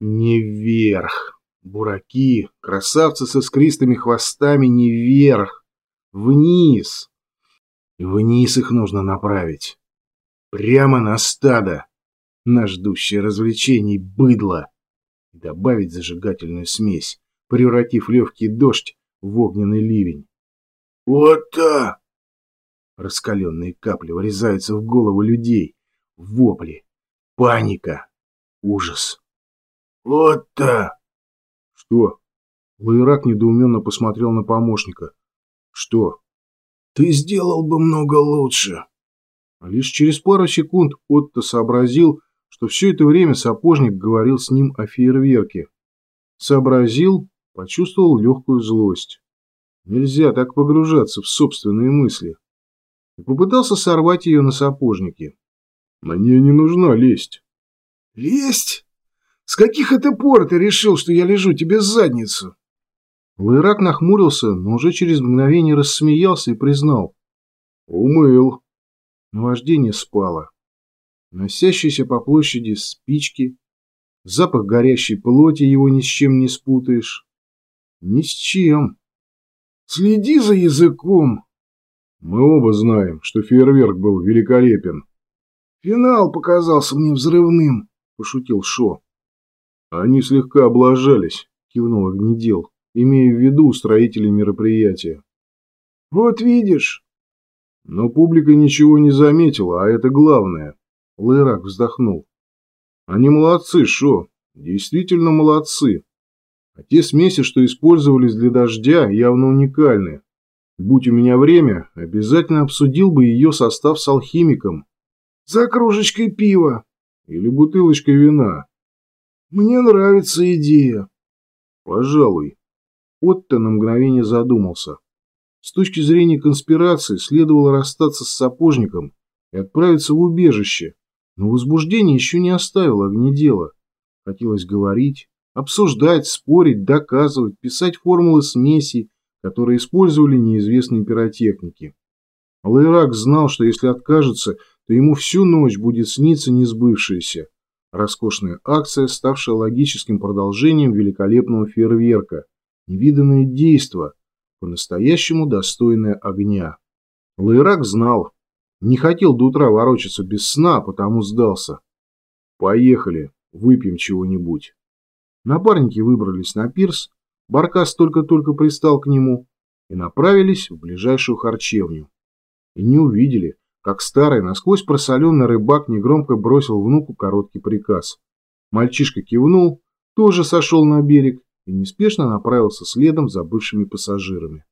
Не вверх. Бураки, красавцы со скристыми хвостами не вверх. Вниз. Вниз их нужно направить. Прямо на стадо. На ждущее развлечений быдло. Добавить зажигательную смесь, превратив легкий дождь в огненный ливень. Вот-то! Раскаленные капли врезаются в голову людей. Вопли. Паника. Ужас. Вот-то! Что? Лайрак недоуменно посмотрел на помощника. Что? Ты сделал бы много лучше. А лишь через пару секунд Отто сообразил, что все это время сапожник говорил с ним о фейерверке. Сообразил, почувствовал легкую злость. Нельзя так погружаться в собственные мысли. И попытался сорвать ее на сапожнике. Мне не нужна лесть. Лесть? С каких это пор ты решил, что я лежу тебе с задницу? Лайрак нахмурился, но уже через мгновение рассмеялся и признал. Умыл. Наваждение спало. Носящиеся по площади спички, запах горящей плоти его ни с чем не спутаешь. Ни с чем. Следи за языком. Мы оба знаем, что фейерверк был великолепен. Финал показался мне взрывным, пошутил Шо. Они слегка облажались, кивнул Огнедел, имея в виду устроителей мероприятия. Вот видишь. Но публика ничего не заметила, а это главное. Лайрак вздохнул. Они молодцы, Шо, действительно молодцы. А те смеси, что использовались для дождя, явно уникальны. Будь у меня время, обязательно обсудил бы ее состав с алхимиком. За кружечкой пива. Или бутылочкой вина. Мне нравится идея. Пожалуй. Отто на мгновение задумался. С точки зрения конспирации следовало расстаться с сапожником и отправиться в убежище, но возбуждение еще не оставило огнедела. Хотелось говорить, обсуждать, спорить, доказывать, писать формулы смесей, которые использовали неизвестные пиротехники. Лайрак знал, что если откажется, то ему всю ночь будет сниться несбывшееся. Роскошная акция, ставшая логическим продолжением великолепного фейерверка. Невиданное действо, по-настоящему достойное огня. Лайрак знал. Не хотел до утра ворочаться без сна, потому сдался. Поехали, выпьем чего-нибудь. Напарники выбрались на пирс, Баркас только-только пристал к нему, и направились в ближайшую харчевню. И не увидели, как старый, насквозь просоленный рыбак негромко бросил внуку короткий приказ. Мальчишка кивнул, тоже сошел на берег и неспешно направился следом за бывшими пассажирами.